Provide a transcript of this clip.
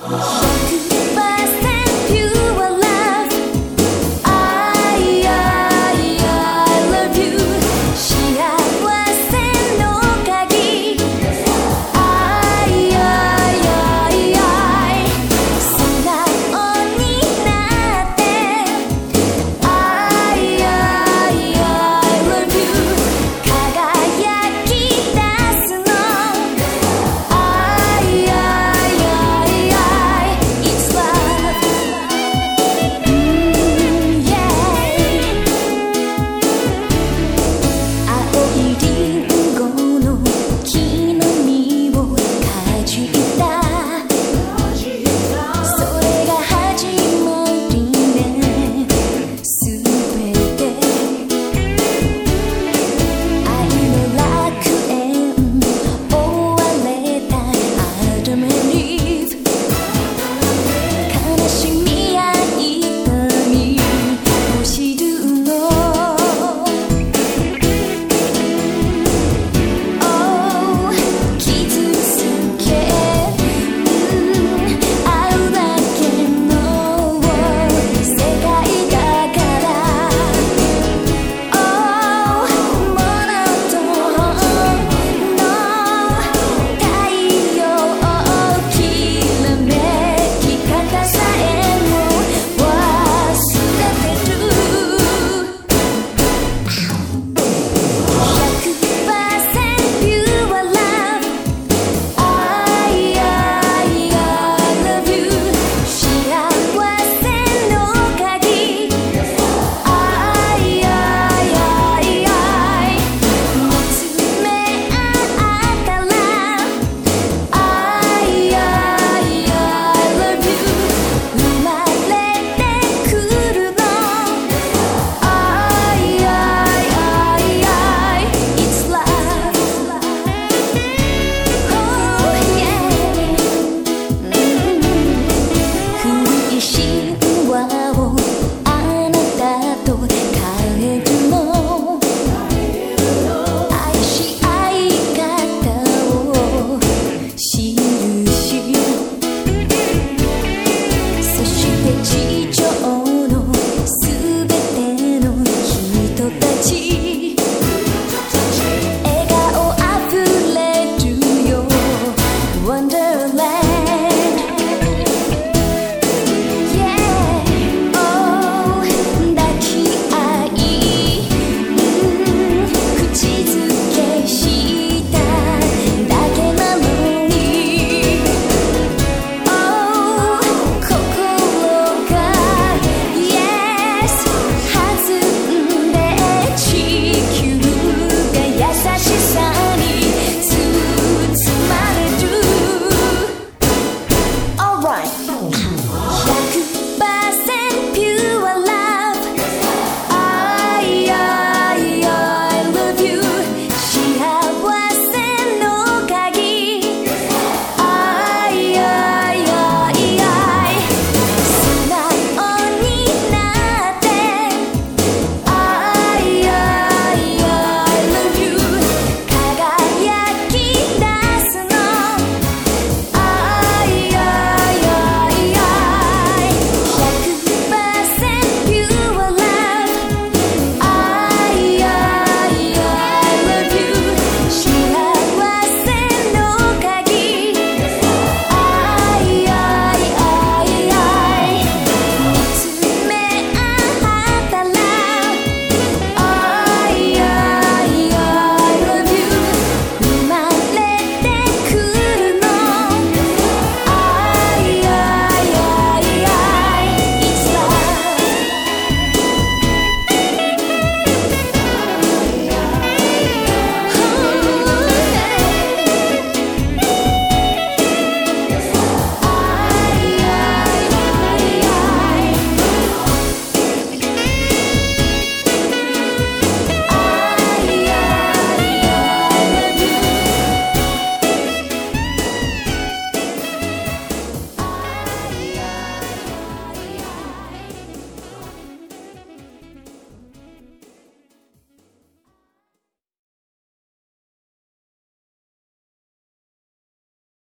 Yes. right.